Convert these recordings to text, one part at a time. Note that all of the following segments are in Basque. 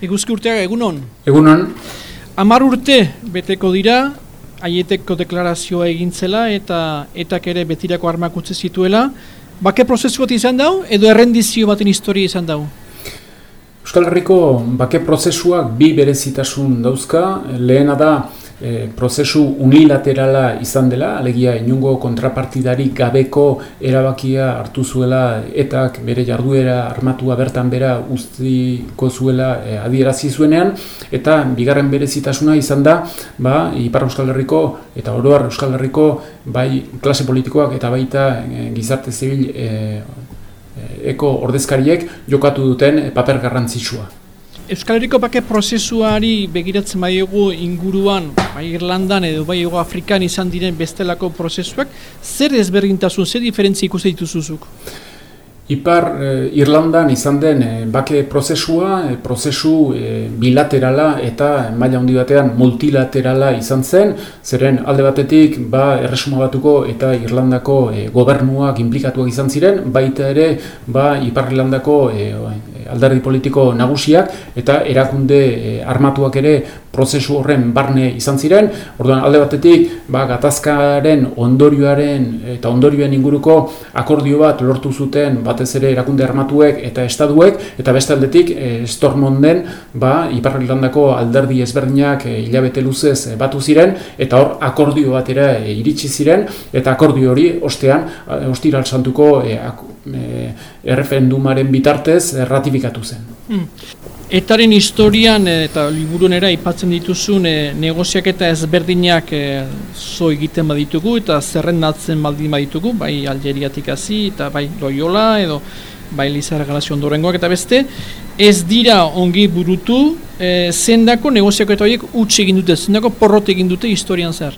Eguzki urteaga, egunon? Egunon. Amar urte beteko dira, aieteko deklarazioa egintzela eta etak ere betirako armak utzi zituela. Bake prozesu bat izan dau edo errendizio baten historia izan dau? Euskal Herriko bake prozesuak bi berezitasun dauzka. Lehena da e, prozesu unilaterala izan dela, alegia inungo kontrapartidari gabeko erabakia hartu zuela etak bere jarduera armatua bertan bera ustiko zuela e, adierazi zuenean, eta bigarren berezitasuna izan da, ba, Ipar Euskal Herriko eta Oroar Euskal Herriko bai klase politikoak eta baita e, gizarte zibil e, eko ordezkariek jokatu duten paper garrantzitsua. Euskal Herriko bake prozesuari begiratzen baiogu inguruan, bai Irlandan edo bai Ego Afrikan izan diren bestelako prozesuak, zer ezberdintasun, zer diferentzia ikusten dituzuzuk? Ipar eh, Irlandan izan den eh, bake prozesua, eh, prozesu bilaterala eta maila handi batean multilaterala izan zen, zeren alde batetik ba erresuma batuko eta Irlandako gobernuak inplikatuak izan ziren, baita ere ba Ipar Irlandako alderdi politiko nagusiak eta erakunde armatuak ere prozesu horren barne izan ziren. Orduan alde batetik, ba, gatazkaren ondorioaren eta ondorioen inguruko akordio bat lortu zuten batez ere erakunde armatuek eta estaduek eta beste aldetik e, Stormonden ba Ipar alderdi ezberdinak e, hilabete luzez e, batu ziren eta hor akordio batera e, iritsi ziren eta akordio hori ostean e, ostiral santuko e, e, erreferendumaren bitartez ratifikatu zen. Hmm. Etaren historian eh, eta liburunera ipatzen dituzun e, negoziak eta ezberdinak e, zo egiten baditugu eta zerrendatzen baldin baditugu, bai Algeriatik hasi eta bai Loyola edo bai Lizarra Galazio ondorengoak eta beste, ez dira ongi burutu e, zendako negoziak eta horiek utxe egin dute, zendako porrote egin dute historian zer.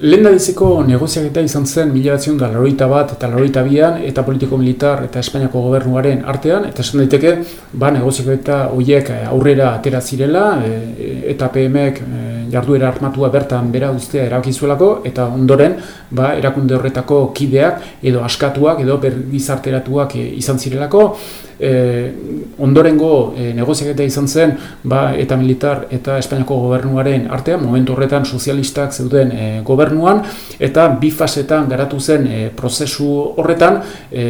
Lehen da diziko negoziaketa izan zen mila da laroita bat eta laroita bian eta politiko-militar eta Espainiako gobernuaren artean eta esan daiteke ba, negoziaketa horiek aurrera atera zirela e, eta PMek e, jarduera armatua bertan bera ustea erakizuelako eta ondoren ba, erakunde horretako kideak edo askatuak edo bergizarteratuak e, izan zirelako e, ondorengo e, negoziaketa izan zen ba, eta militar eta Espainiako gobernuaren artean, momentu horretan sozialistak zeuden e, gobernuan eta bi fasetan garatu zen e, prozesu horretan e,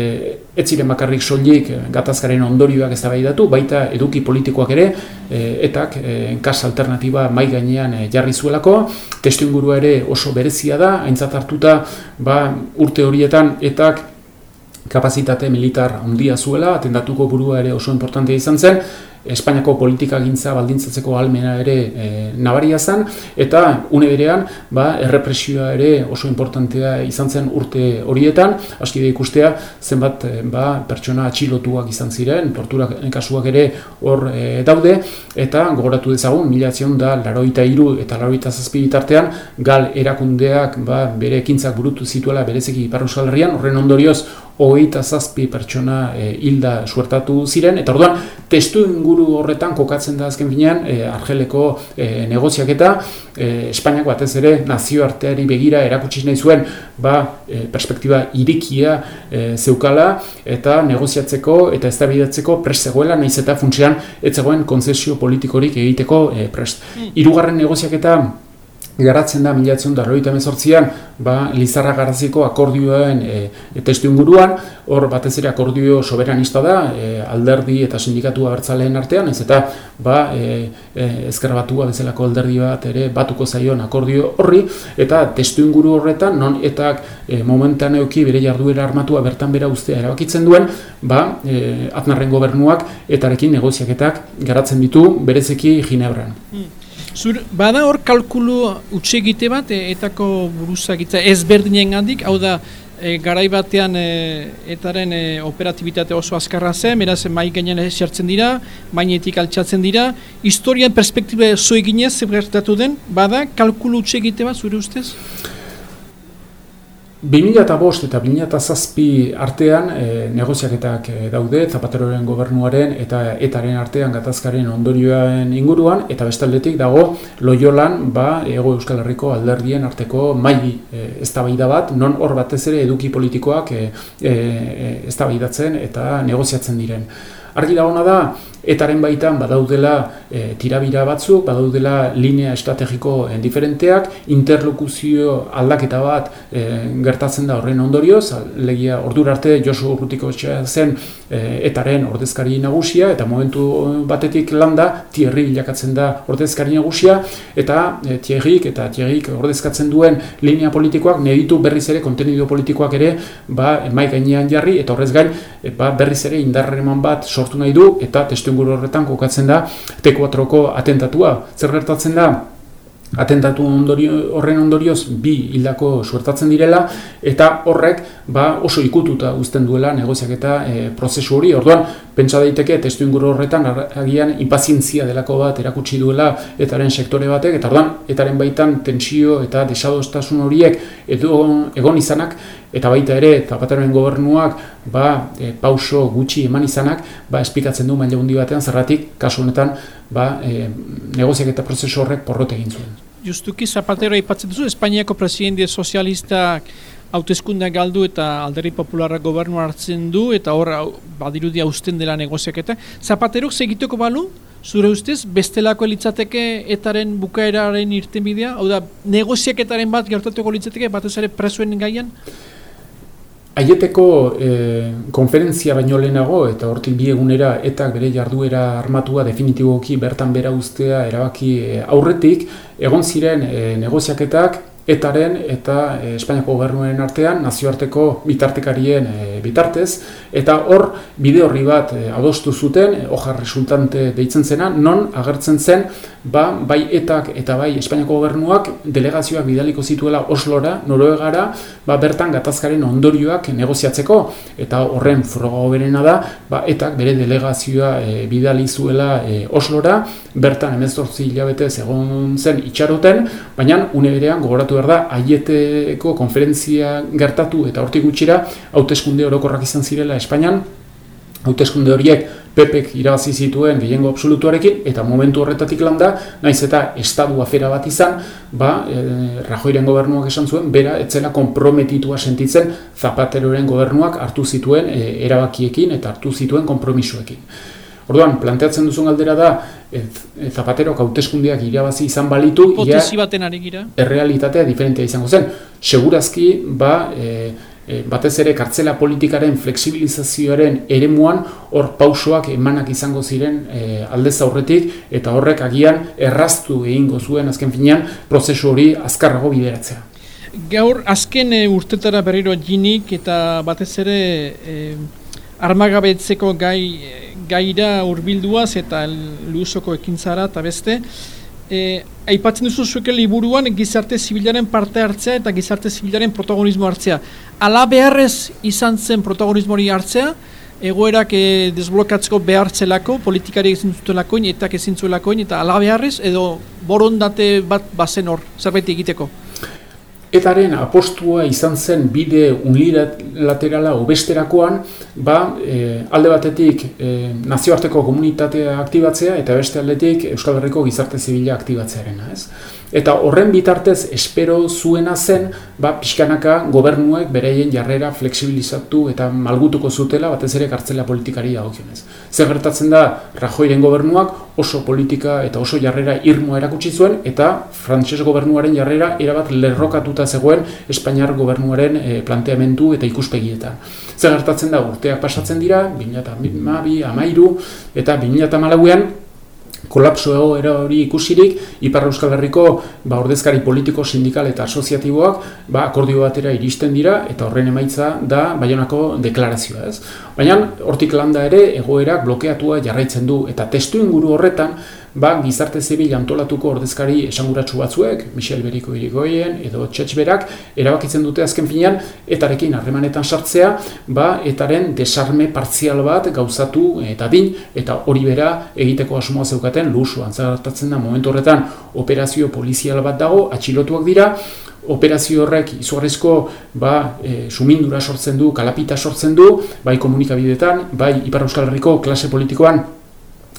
ez ziren bakarrik soilik gatazkaren ondorioak ez da baita eduki politikoak ere e, etak e, kas alternatiba mai gainean e, jarri zuelako. Testu ere oso berezia da aintzat hartuta ba, urte horietan etak kapazitate militar handia zuela, atendatuko burua ere oso importantea izan zen, Espainiako politika gintza baldintzatzeko almena ere e, nabaria zen, eta une berean, ba, errepresioa ere oso importantea izan zen urte horietan, aski da ikustea, zenbat e, ba, pertsona atxilotuak izan ziren, porturak kasuak ere hor e, daude, eta gogoratu dezagun, mila da laroita iru eta laroita zazpi bitartean, gal erakundeak ba, bere ekintzak burutu zituela berezeki Iparra Herrian, horren ondorioz, hogeita zazpi pertsona e, hilda suertatu ziren, eta orduan, testu inguru horretan kokatzen da azken finean, e, argeleko e, negoziak eta e, Espainiak batez ere nazioarteari begira erakutsi nahi zuen ba, e, perspektiba irikia e, zeukala eta negoziatzeko eta eztabaidatzeko prest zegoela, nahiz eta funtsean ez zegoen konzesio politikorik egiteko e, prest. Mm. Hirugarren negoziak garatzen da milatzen da roita mezortzian ba, Lizarra garaziko akordioen e, testu inguruan, hor batez ere akordio soberanista da, e, alderdi eta sindikatu abertzaleen artean, ez eta ba, e, e, batua bezalako alderdi bat ere batuko zaion akordio horri, eta testu inguru horretan, non eta e, momentan euki bere jarduera armatua bertan bera ustea erabakitzen duen, ba, e, atnarren gobernuak etarekin negoziaketak garatzen ditu berezeki Ginebran. Hmm. Zur, bada hor kalkulu utxegite bat, e, etako buruzagitza ezberdinen gandik, hau da, e, garai batean e, etaren e, operatibitate oso azkarra zen, beraz mai gainean esertzen dira, mainetik altxatzen dira, historian perspektiba zo eginez, zebertatu den, bada kalkulu utxegite bat, zure ustez? 2005 eta 2007 artean e, negoziaketak e, daude Zapateroren gobernuaren eta etaren artean gatazkaren ondorioen inguruan eta bestaldetik dago Loyolan ba Ego Euskal Herriko alderdien arteko mai e, eztabaida bat non hor batez ere eduki politikoak e, e, eztabaidatzen eta negoziatzen diren. Argi dagona da etaren baitan badaudela e, tirabira batzuk, badaudela linea estrategiko diferenteak, interlokuzio aldaketa bat e, gertatzen da horren ondorioz, legia ordura arte Josu Urrutiko zen e, etaren ordezkari nagusia, eta momentu batetik landa, tierri bilakatzen da ordezkari nagusia, eta e, tierrik eta tierrik ordezkatzen duen linea politikoak, neditu berriz ere, kontenido politikoak ere, ba, mai gainean jarri, eta horrez gain, e, ba, berriz ere indarreman bat sortu nahi du, eta testu horretan kokatzen da T4ko atentatua. Zer gertatzen da? atentatu ondorio, horren ondorioz bi hildako suertatzen direla eta horrek ba, oso ikututa uzten duela negoziak eta e, prozesu hori. Orduan, pentsa daiteke testu inguru horretan agian inpazientzia delako bat erakutsi duela etaren sektore batek eta orduan etaren baitan tensio eta desadostasun horiek edo egon izanak eta baita ere Zapateroen gobernuak ba, e, pauso gutxi eman izanak ba, espikatzen du maila hundi batean zerratik kasu honetan ba, e, negoziak eta prozesu horrek porrote egin zuen. Justuki Zapatero aipatzen duzu, Espainiako presidente sozialistak hautezkundea galdu eta alderri popularra gobernu hartzen du eta hor badirudia usten dela negoziak eta Zapaterok segituko balu? Zure ustez, bestelako litzateke etaren bukaeraren irten bidea? Hau da, negoziaketaren bat gertatuko litzateke, batez ere presuen gaian? Aieteko e, konferentzia baino lehenago eta hortik bi egunera eta bere jarduera armatua definitiboki bertan bera ustea erabaki e, aurretik egon ziren e, negoziaketak etaren eta e, Espainiako gobernuaren artean nazioarteko bitartekarien e, bitartez. Eta hor bide horri bat e, adostu zuten e, hoja resultante deitzen zena non agertzen zen ba, bai etak eta bai Espainiako gobernuak delegazioak bidaliko zituela Oslora, Noruegara ba, bertan gatazkaren ondorioak negoziatzeko. Eta horren froga berena da ba, etak bere delegazioa e, bidali zuela e, Oslora. Bertan emezortzi hilabetez egon zen itxaroten baina une berean gogoratu behar da, aieteko konferentzia gertatu eta hortik gutxira, hauteskunde orokorrak izan zirela Espainian, hauteskunde horiek Pepek irabazi zituen gehiengo absolutuarekin, eta momentu horretatik landa, naiz eta estadu afera bat izan, ba, e, Rajoiren gobernuak esan zuen, bera, etzela komprometitua sentitzen Zapateroren gobernuak hartu zituen e, erabakiekin eta hartu zituen kompromisoekin. Orduan, planteatzen duzun galdera da, Zapatero hauteskundeak irabazi izan balitu, hipotesi baten ari gira. Errealitatea diferentea izango zen. Segurazki, ba, e, e, batez ere kartzela politikaren fleksibilizazioaren eremuan hor pausoak emanak izango ziren e, aldez aurretik eta horrek agian erraztu egingo zuen azken finean prozesu hori azkarrago bideratzea. Gaur azken e, urtetara berriro jinik eta batez ere e, armagabetzeko gai gaira hurbilduaz eta luzoko ekintzara eta beste. E, aipatzen duzu zueke liburuan gizarte zibilaren parte hartzea eta gizarte zibilaren protagonismo hartzea. Ala beharrez izan zen protagonismo hori hartzea, egoerak e, desblokatzeko behartzelako, politikari ezin zutelako, eta ezin zutelako, eta ala beharrez, edo borondate bat bazen hor, zerbait egiteko. Etaren apostua izan zen bide unilaterala obesterakoan, ba, e, alde batetik e, nazioarteko komunitatea aktibatzea eta beste aldetik Euskal Herriko gizarte zibila aktibatzearena, ez? Eta horren bitartez espero zuena zen, ba, pixkanaka gobernuek bereien jarrera fleksibilizatu eta malgutuko zutela batez ere kartzela politikari dagokionez. Zer gertatzen da Rajoiren gobernuak oso politika eta oso jarrera irmoa erakutsi zuen eta frantses gobernuaren jarrera erabat lerrokatuta zegoen Espainiar gobernuaren e, planteamendu eta ikuspegietan. Zer gertatzen da urteak pasatzen dira, 2012, amairu eta 2014an kolapso egoera hori ikusirik, Ipar Euskal Herriko ba, ordezkari politiko, sindikal eta asoziatiboak ba, akordio batera iristen dira eta horren emaitza da Baionako deklarazioa. Ez? Baina hortik landa ere egoerak blokeatua jarraitzen du eta testu inguru horretan ba, gizarte zibil antolatuko ordezkari esanguratsu batzuek, Michel Beriko irigoien edo Txetxberak, erabakitzen dute azken finean, etarekin harremanetan sartzea, ba, etaren desarme partzial bat gauzatu eta din, eta hori bera egiteko asmoa zeukaten lusuan. Zartatzen da, momentu horretan, operazio polizial bat dago, atxilotuak dira, operazio horrek izugarrizko ba, e, sumindura sortzen du, kalapita sortzen du, bai komunikabidetan, bai Ipar Euskal Herriko klase politikoan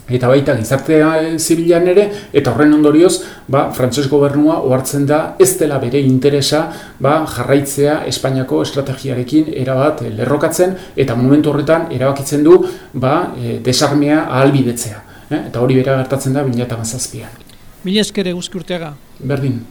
eta baita gizartea zibilan ere, eta horren ondorioz, ba, frantses gobernua ohartzen da ez dela bere interesa ba, jarraitzea Espainiako estrategiarekin erabat lerrokatzen, eta momentu horretan erabakitzen du ba, e, desarmea ahalbidetzea. Eh? Eta hori bera gertatzen da 2008an. Mila eskere guzki urteaga. Berdin.